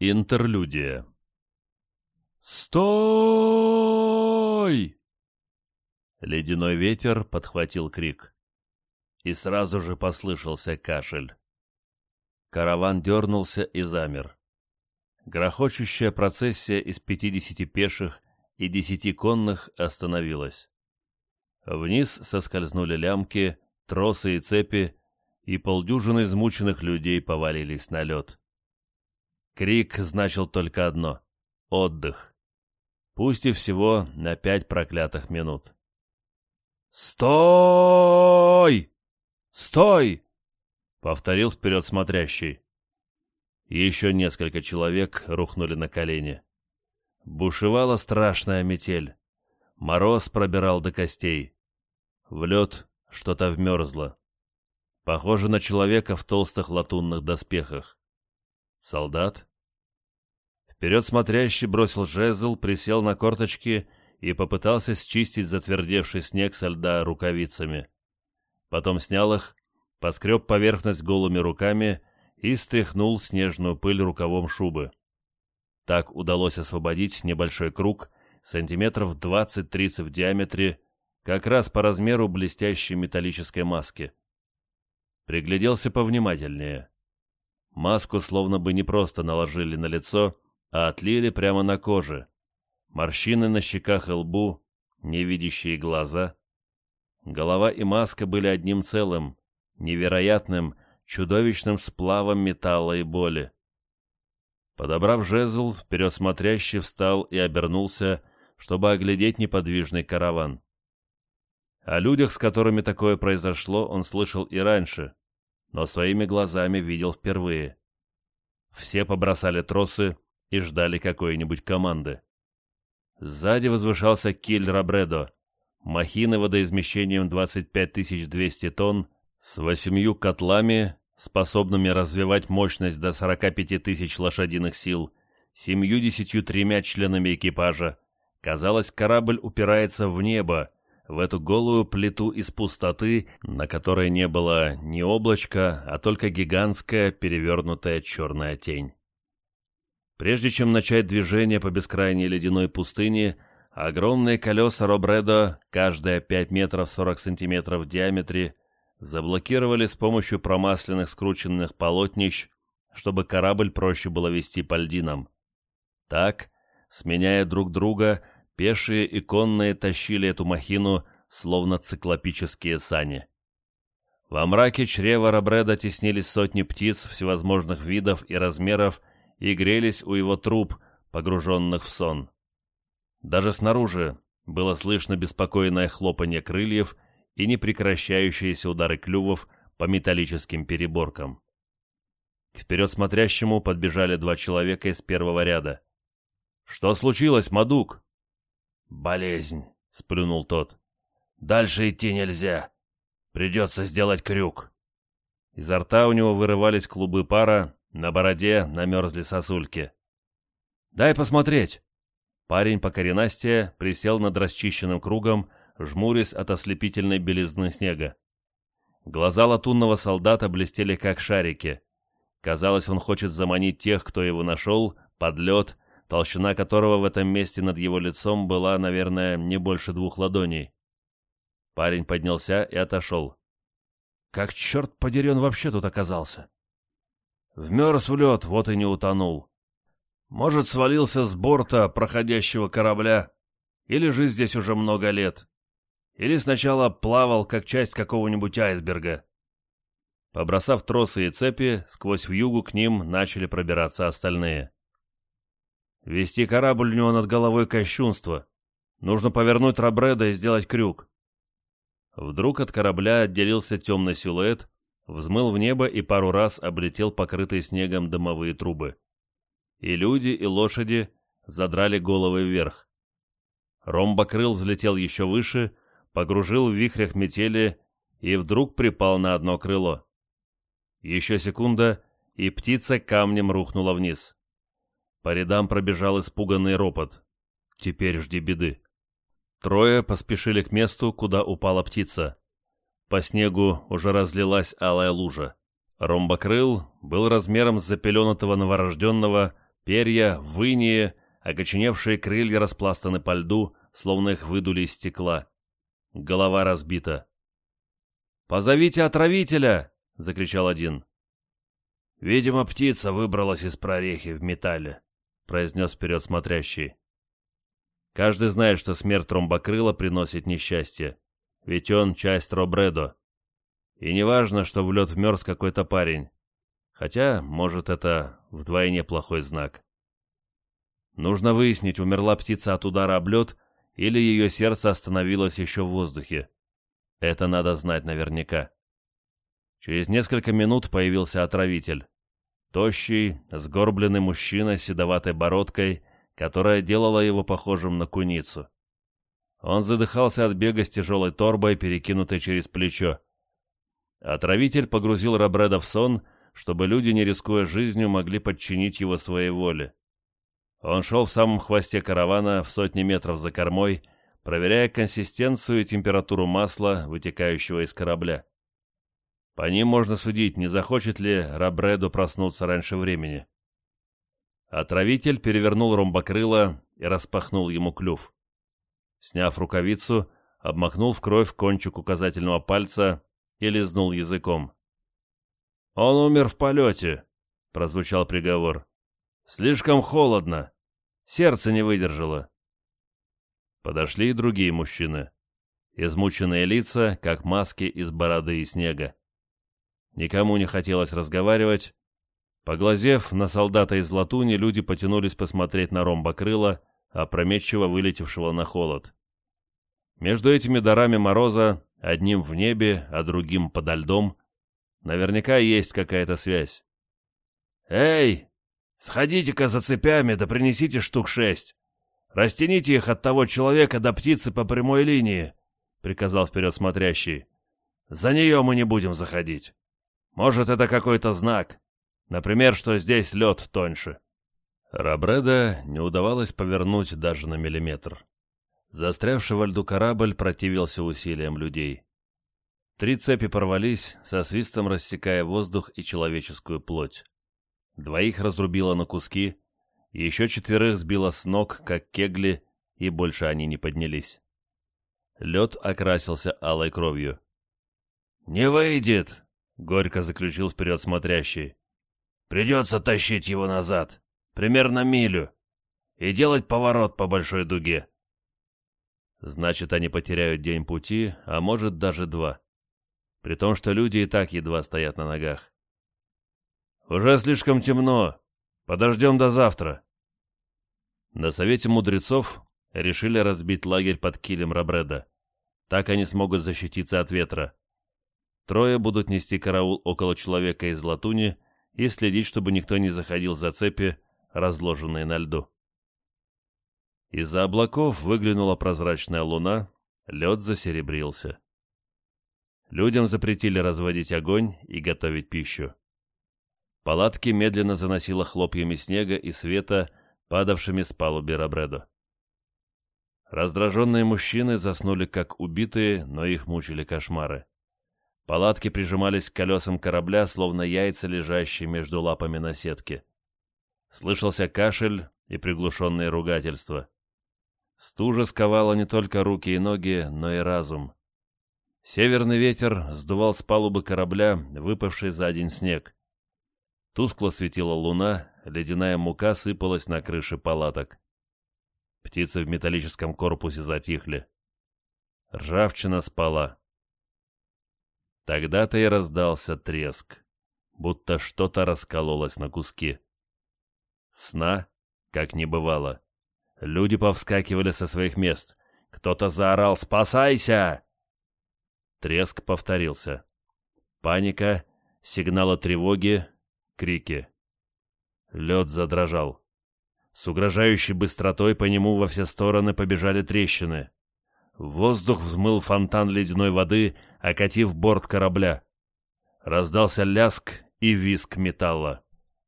Интерлюдия «Стой!» Ледяной ветер подхватил крик. И сразу же послышался кашель. Караван дернулся и замер. Грохочущая процессия из пятидесяти пеших и десяти конных остановилась. Вниз соскользнули лямки, тросы и цепи, и полдюжины измученных людей повалились на лед. Крик значил только одно — отдых пусть и всего на пять проклятых минут. «Стой! Стой!» — повторил вперед смотрящий. Еще несколько человек рухнули на колени. Бушевала страшная метель. Мороз пробирал до костей. В лед что-то вмерзло. Похоже на человека в толстых латунных доспехах. Солдат? Вперед смотрящий бросил жезл, присел на корточки и попытался счистить затвердевший снег со льда рукавицами. Потом снял их, поскреб поверхность голыми руками и стряхнул снежную пыль рукавом шубы. Так удалось освободить небольшой круг, сантиметров 20-30 в диаметре, как раз по размеру блестящей металлической маски. Пригляделся повнимательнее. Маску словно бы не просто наложили на лицо, а отлили прямо на коже. Морщины на щеках и лбу, невидящие глаза. Голова и маска были одним целым, невероятным, чудовищным сплавом металла и боли. Подобрав жезл, вперед смотрящий встал и обернулся, чтобы оглядеть неподвижный караван. О людях, с которыми такое произошло, он слышал и раньше, но своими глазами видел впервые. Все побросали тросы, и ждали какой-нибудь команды. Сзади возвышался киль Рабредо, махина водоизмещением 25 200 тонн с восемью котлами, способными развивать мощность до 45 тысяч лошадиных сил, семью-десятью тремя членами экипажа. Казалось, корабль упирается в небо, в эту голую плиту из пустоты, на которой не было ни облачка, а только гигантская перевернутая черная тень. Прежде чем начать движение по бескрайней ледяной пустыне, огромные колеса Робредо, каждая 5 метров 40 сантиметров в диаметре, заблокировали с помощью промасленных скрученных полотнищ, чтобы корабль проще было вести по льдинам. Так, сменяя друг друга, пешие и конные тащили эту махину, словно циклопические сани. Во мраке чрева Робреда теснились сотни птиц всевозможных видов и размеров, и грелись у его труб, погруженных в сон. Даже снаружи было слышно беспокойное хлопанье крыльев и непрекращающиеся удары клювов по металлическим переборкам. К вперед смотрящему подбежали два человека из первого ряда. «Что случилось, Мадук?» «Болезнь», — сплюнул тот. «Дальше идти нельзя. Придется сделать крюк». Изо рта у него вырывались клубы пара, на бороде намерзли сосульки. «Дай посмотреть!» Парень по коренастия присел над расчищенным кругом, жмурясь от ослепительной белизны снега. Глаза латунного солдата блестели как шарики. Казалось, он хочет заманить тех, кто его нашел, под лед, толщина которого в этом месте над его лицом была, наверное, не больше двух ладоней. Парень поднялся и отошел. Как черт подери он вообще тут оказался? Вмерз в лед, вот и не утонул. Может, свалился с борта проходящего корабля, или же здесь уже много лет. Или сначала плавал, как часть какого-нибудь айсберга. Побросав тросы и цепи, сквозь вьюгу к ним начали пробираться остальные. Вести корабль у него над головой кощунство. Нужно повернуть Рабреда и сделать крюк. Вдруг от корабля отделился темный силуэт, взмыл в небо и пару раз облетел покрытые снегом дымовые трубы. И люди, и лошади задрали головы вверх. Ромбокрыл взлетел еще выше, погружил в вихрях метели и вдруг припал на одно крыло. Еще секунда, и птица камнем рухнула вниз. По рядам пробежал испуганный ропот. Теперь жди беды. Трое поспешили к месту, куда упала птица. По снегу уже разлилась алая лужа. Ромбокрыл был размером с запеленутого новорожденного, Перья, выния, окоченевшие крылья распластаны по льду, словно их выдули из стекла. Голова разбита. «Позовите отравителя!» — закричал один. «Видимо, птица выбралась из прорехи в металле», — произнес вперед смотрящий. Каждый знает, что смерть тромбокрыла приносит несчастье, ведь он часть Робредо. И не важно, что в лед вмерз какой-то парень. Хотя, может, это вдвойне плохой знак. Нужно выяснить, умерла птица от удара об лед, или ее сердце остановилось еще в воздухе. Это надо знать наверняка. Через несколько минут появился отравитель. Тощий, сгорбленный мужчина с седоватой бородкой, которая делала его похожим на куницу. Он задыхался от бега с тяжелой торбой, перекинутой через плечо. Отравитель погрузил Робреда в сон, чтобы люди, не рискуя жизнью, могли подчинить его своей воле. Он шел в самом хвосте каравана в сотни метров за кормой, проверяя консистенцию и температуру масла, вытекающего из корабля. По ним можно судить, не захочет ли Рабреду проснуться раньше времени. Отравитель перевернул ромбокрыло и распахнул ему клюв. Сняв рукавицу, обмакнул в кровь кончик указательного пальца и лизнул языком. «Он умер в полете», — прозвучал приговор. «Слишком холодно. Сердце не выдержало. Подошли и другие мужчины. Измученные лица, как маски из бороды и снега. Никому не хотелось разговаривать. Поглазев на солдата из латуни, люди потянулись посмотреть на ромбокрыла, опрометчиво вылетевшего на холод. Между этими дарами мороза, одним в небе, а другим подо льдом, наверняка есть какая-то связь. «Эй!» Сходите-ка за цепями, да принесите штук шесть. Растяните их от того человека до птицы по прямой линии, — приказал вперед смотрящий. За нее мы не будем заходить. Может, это какой-то знак. Например, что здесь лед тоньше. Рабреда не удавалось повернуть даже на миллиметр. Застрявший во льду корабль противился усилиям людей. Три цепи порвались, со свистом рассекая воздух и человеческую плоть. Двоих разрубило на куски, еще четверых сбило с ног, как кегли, и больше они не поднялись. Лед окрасился алой кровью. «Не выйдет!» — горько заключил вперед смотрящий. «Придется тащить его назад, примерно милю, и делать поворот по большой дуге». Значит, они потеряют день пути, а может даже два. При том, что люди и так едва стоят на ногах. «Уже слишком темно. Подождем до завтра». На совете мудрецов решили разбить лагерь под килем Рабреда. Так они смогут защититься от ветра. Трое будут нести караул около человека из латуни и следить, чтобы никто не заходил за цепи, разложенные на льду. Из-за облаков выглянула прозрачная луна, лед засеребрился. Людям запретили разводить огонь и готовить пищу. Палатки медленно заносило хлопьями снега и света, падавшими с палуби Рабредо. Раздраженные мужчины заснули как убитые, но их мучили кошмары. Палатки прижимались к колесам корабля, словно яйца, лежащие между лапами на сетке. Слышался кашель и приглушенные ругательства. Стужа сковала не только руки и ноги, но и разум. Северный ветер сдувал с палубы корабля выпавший за день снег. Тускло светила луна, ледяная мука сыпалась на крыши палаток. Птицы в металлическом корпусе затихли. Ржавчина спала. Тогда-то и раздался треск, будто что-то раскололось на куски. Сна, как не бывало. Люди повскакивали со своих мест. Кто-то заорал «Спасайся!» Треск повторился. Паника, сигналы тревоги, крики. Лед задрожал. С угрожающей быстротой по нему во все стороны побежали трещины. В воздух взмыл фонтан ледяной воды, окатив борт корабля. Раздался ляск и виск металла.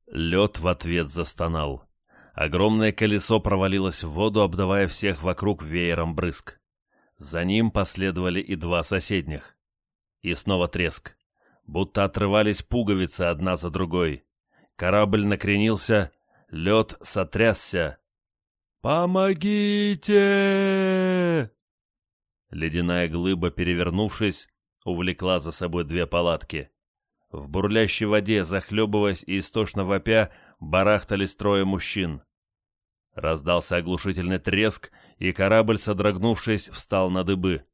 Лед в ответ застонал. Огромное колесо провалилось в воду, обдавая всех вокруг веером брызг. За ним последовали и два соседних. И снова треск будто отрывались пуговицы одна за другой. Корабль накренился, лед сотрясся. «Помогите!» Ледяная глыба, перевернувшись, увлекла за собой две палатки. В бурлящей воде, захлебываясь и истошно вопя, барахтались трое мужчин. Раздался оглушительный треск, и корабль, содрогнувшись, встал на дыбы.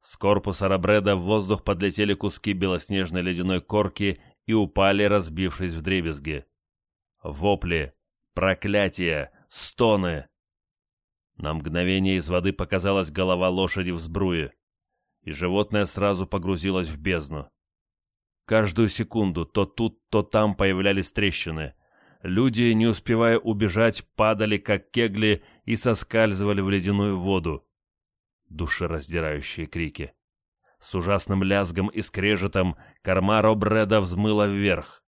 С корпуса Рабреда в воздух подлетели куски белоснежной ледяной корки и упали, разбившись в дребезги. Вопли, проклятия, стоны. На мгновение из воды показалась голова лошади в сбруе, и животное сразу погрузилось в бездну. Каждую секунду то тут, то там появлялись трещины. Люди, не успевая убежать, падали, как кегли, и соскальзывали в ледяную воду. Душераздирающие крики. С ужасным лязгом и скрежетом корма Робреда взмыла вверх.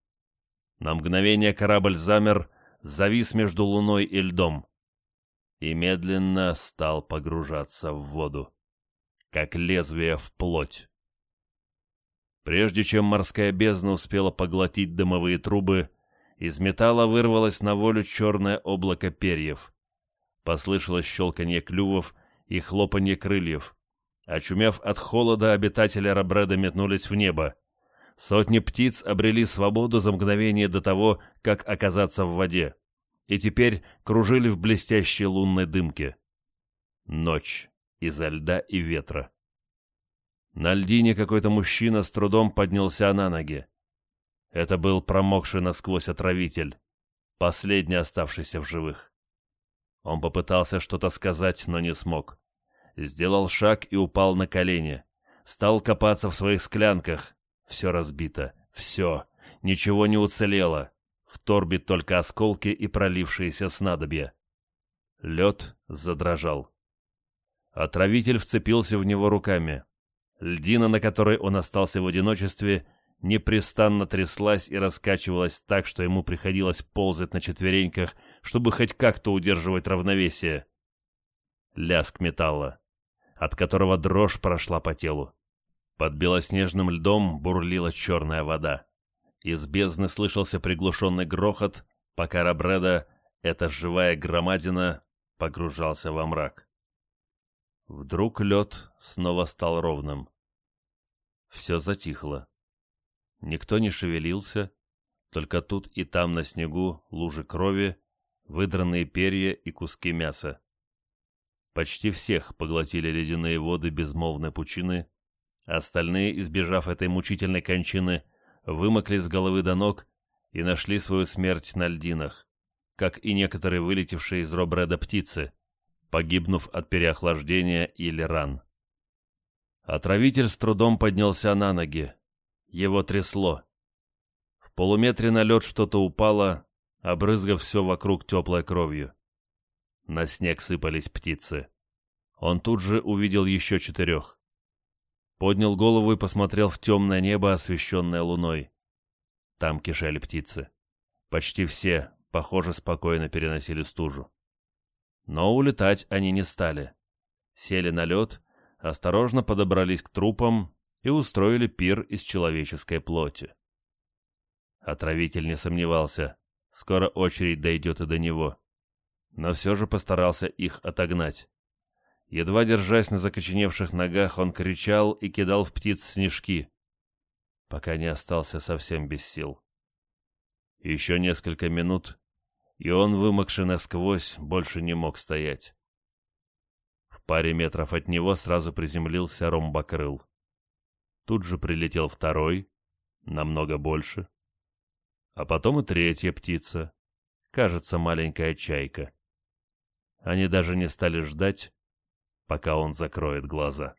На мгновение корабль замер, завис между луной и льдом. И медленно стал погружаться в воду, как лезвие в плоть. Прежде чем морская бездна успела поглотить дымовые трубы, из металла вырвалось на волю черное облако перьев. Послышалось щелканье клювов и хлопанье крыльев. Очумев от холода, обитатели Рабреда метнулись в небо. Сотни птиц обрели свободу за мгновение до того, как оказаться в воде, и теперь кружили в блестящей лунной дымке. Ночь изо льда и ветра. На льдине какой-то мужчина с трудом поднялся на ноги. Это был промокший насквозь отравитель, последний оставшийся в живых. Он попытался что-то сказать, но не смог. Сделал шаг и упал на колени. Стал копаться в своих склянках. Все разбито. Все. Ничего не уцелело. В торбе только осколки и пролившиеся снадобья. Лед задрожал. Отравитель вцепился в него руками. Льдина, на которой он остался в одиночестве, непрестанно тряслась и раскачивалась так, что ему приходилось ползать на четвереньках, чтобы хоть как-то удерживать равновесие. Ляск металла, от которого дрожь прошла по телу. Под белоснежным льдом бурлила черная вода. Из бездны слышался приглушенный грохот, пока Рабреда, эта живая громадина, погружался во мрак. Вдруг лед снова стал ровным. Все затихло. Никто не шевелился, только тут и там на снегу лужи крови, выдранные перья и куски мяса. Почти всех поглотили ледяные воды безмолвной пучины, остальные, избежав этой мучительной кончины, вымокли с головы до ног и нашли свою смерть на льдинах, как и некоторые вылетевшие из Робреда птицы, погибнув от переохлаждения или ран. Отравитель с трудом поднялся на ноги. Его трясло. В полуметре на лед что-то упало, обрызгав все вокруг теплой кровью. На снег сыпались птицы. Он тут же увидел еще четырех. Поднял голову и посмотрел в темное небо, освещенное луной. Там кишели птицы. Почти все, похоже, спокойно переносили стужу. Но улетать они не стали. Сели на лед осторожно подобрались к трупам и устроили пир из человеческой плоти. Отравитель не сомневался, скоро очередь дойдет и до него. Но все же постарался их отогнать. Едва держась на закоченевших ногах, он кричал и кидал в птиц снежки, пока не остался совсем без сил. Еще несколько минут, и он, вымокший насквозь, больше не мог стоять паре метров от него сразу приземлился ромбокрыл. Тут же прилетел второй, намного больше. А потом и третья птица, кажется, маленькая чайка. Они даже не стали ждать, пока он закроет глаза.